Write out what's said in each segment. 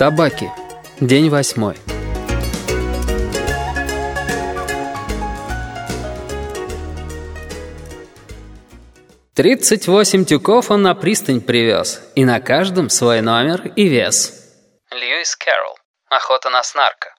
Табаки. День восьмой. Тридцать восемь тюков он на пристань привез, и на каждом свой номер и вес. Льюис Кэрролл. Охота на снарка.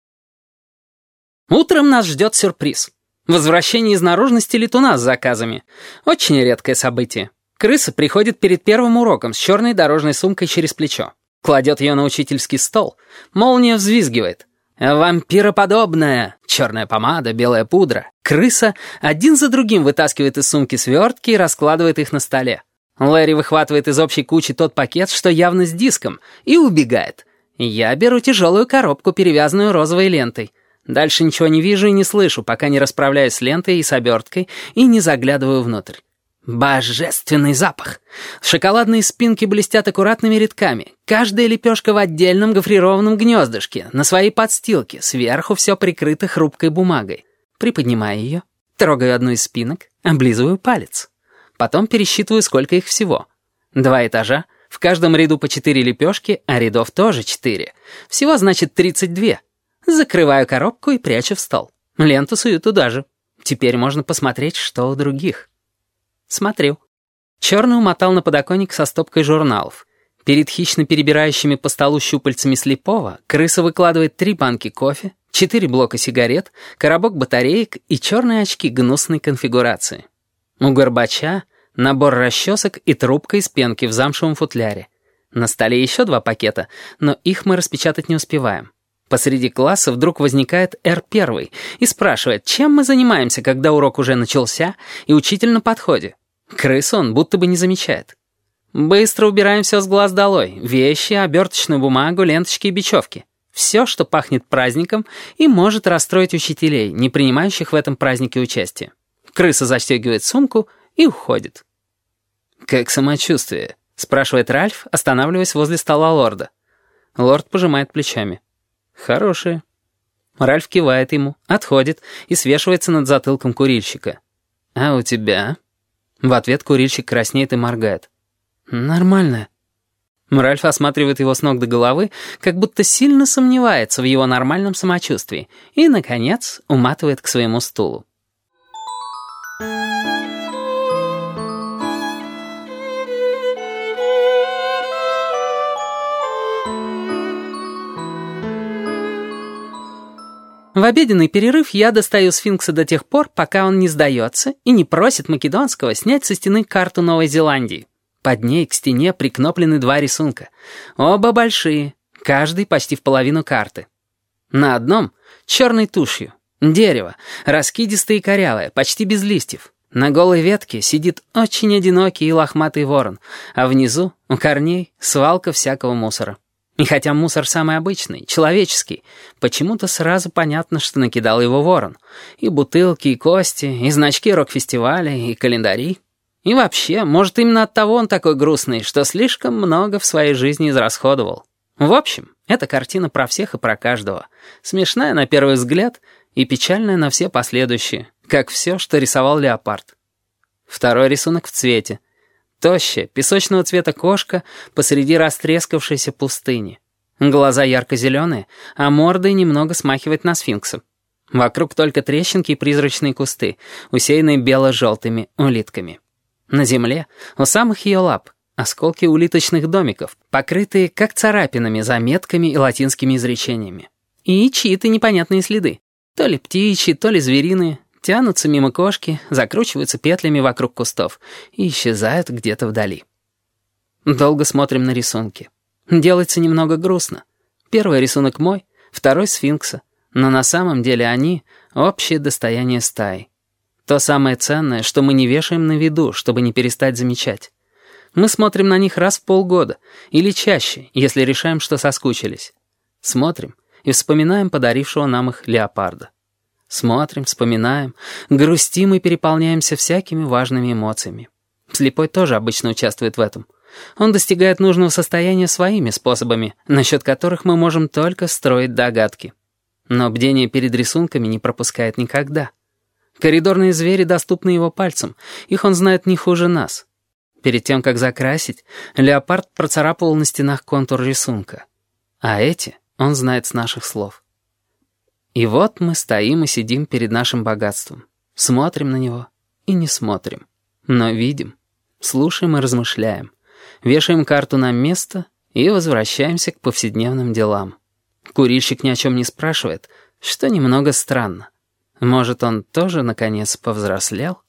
Утром нас ждет сюрприз. Возвращение из наружности летуна с заказами. Очень редкое событие. Крыса приходит перед первым уроком с черной дорожной сумкой через плечо. Кладет ее на учительский стол. Молния взвизгивает. Вампироподобная. Черная помада, белая пудра. Крыса один за другим вытаскивает из сумки свертки и раскладывает их на столе. Лэри выхватывает из общей кучи тот пакет, что явно с диском, и убегает. Я беру тяжелую коробку, перевязанную розовой лентой. Дальше ничего не вижу и не слышу, пока не расправляюсь с лентой и с оберткой и не заглядываю внутрь. Божественный запах! Шоколадные спинки блестят аккуратными рядками. Каждая лепешка в отдельном гофрированном гнездышке, на своей подстилке, сверху все прикрыто хрупкой бумагой. Приподнимаю ее, трогаю одну из спинок, облизываю палец. Потом пересчитываю, сколько их всего. Два этажа, в каждом ряду по четыре лепешки, а рядов тоже четыре. Всего, значит, тридцать две. Закрываю коробку и прячу в стол. Ленту сую туда же. Теперь можно посмотреть, что у других. Смотрю. Черный умотал на подоконник со стопкой журналов. Перед хищно перебирающими по столу щупальцами слепого крыса выкладывает три банки кофе, четыре блока сигарет, коробок батареек и черные очки гнусной конфигурации. У Горбача набор расчесок и трубка из пенки в замшевом футляре. На столе еще два пакета, но их мы распечатать не успеваем. Посреди класса вдруг возникает Р-1 и спрашивает, чем мы занимаемся, когда урок уже начался и учитель на подходе. Крысу он будто бы не замечает. Быстро убираем все с глаз долой. Вещи, оберточную бумагу, ленточки и бечевки. Все, что пахнет праздником и может расстроить учителей, не принимающих в этом празднике участие. Крыса застегивает сумку и уходит. «Как самочувствие?» — спрашивает Ральф, останавливаясь возле стола лорда. Лорд пожимает плечами. «Хорошее». Ральф кивает ему, отходит и свешивается над затылком курильщика. «А у тебя?» В ответ курильщик краснеет и моргает. «Нормально». Ральф осматривает его с ног до головы, как будто сильно сомневается в его нормальном самочувствии, и, наконец, уматывает к своему стулу. В обеденный перерыв я достаю сфинкса до тех пор, пока он не сдается и не просит Македонского снять со стены карту Новой Зеландии. Под ней к стене прикноплены два рисунка. Оба большие, каждый почти в половину карты. На одном — черной тушью. Дерево, раскидистое и корявое, почти без листьев. На голой ветке сидит очень одинокий и лохматый ворон, а внизу, у корней, свалка всякого мусора. И хотя мусор самый обычный, человеческий, почему-то сразу понятно, что накидал его ворон. И бутылки, и кости, и значки рок-фестиваля, и календари. И вообще, может, именно от того он такой грустный, что слишком много в своей жизни израсходовал. В общем, это картина про всех и про каждого. Смешная на первый взгляд и печальная на все последующие, как все, что рисовал Леопард. Второй рисунок в цвете — Тощая, песочного цвета кошка посреди растрескавшейся пустыни. Глаза ярко-зеленые, а мордой немного смахивает на сфинкса. Вокруг только трещинки и призрачные кусты, усеянные бело-желтыми улитками. На земле, у самых ее лап, осколки улиточных домиков, покрытые как царапинами, заметками и латинскими изречениями. И чьи-то непонятные следы. То ли птичьи, то ли звериные, тянутся мимо кошки, закручиваются петлями вокруг кустов и исчезают где-то вдали. Долго смотрим на рисунки. Делается немного грустно. Первый рисунок мой, второй — сфинкса. Но на самом деле они — общее достояние стаи. То самое ценное, что мы не вешаем на виду, чтобы не перестать замечать. Мы смотрим на них раз в полгода, или чаще, если решаем, что соскучились. Смотрим и вспоминаем подарившего нам их леопарда. Смотрим, вспоминаем, грустим и переполняемся всякими важными эмоциями. Слепой тоже обычно участвует в этом. Он достигает нужного состояния своими способами, насчет которых мы можем только строить догадки. Но бдение перед рисунками не пропускает никогда. Коридорные звери доступны его пальцам, их он знает не хуже нас. Перед тем, как закрасить, леопард процарапывал на стенах контур рисунка. А эти он знает с наших слов. И вот мы стоим и сидим перед нашим богатством. Смотрим на него и не смотрим. Но видим, слушаем и размышляем. Вешаем карту на место и возвращаемся к повседневным делам. Курильщик ни о чем не спрашивает, что немного странно. Может, он тоже, наконец, повзрослел?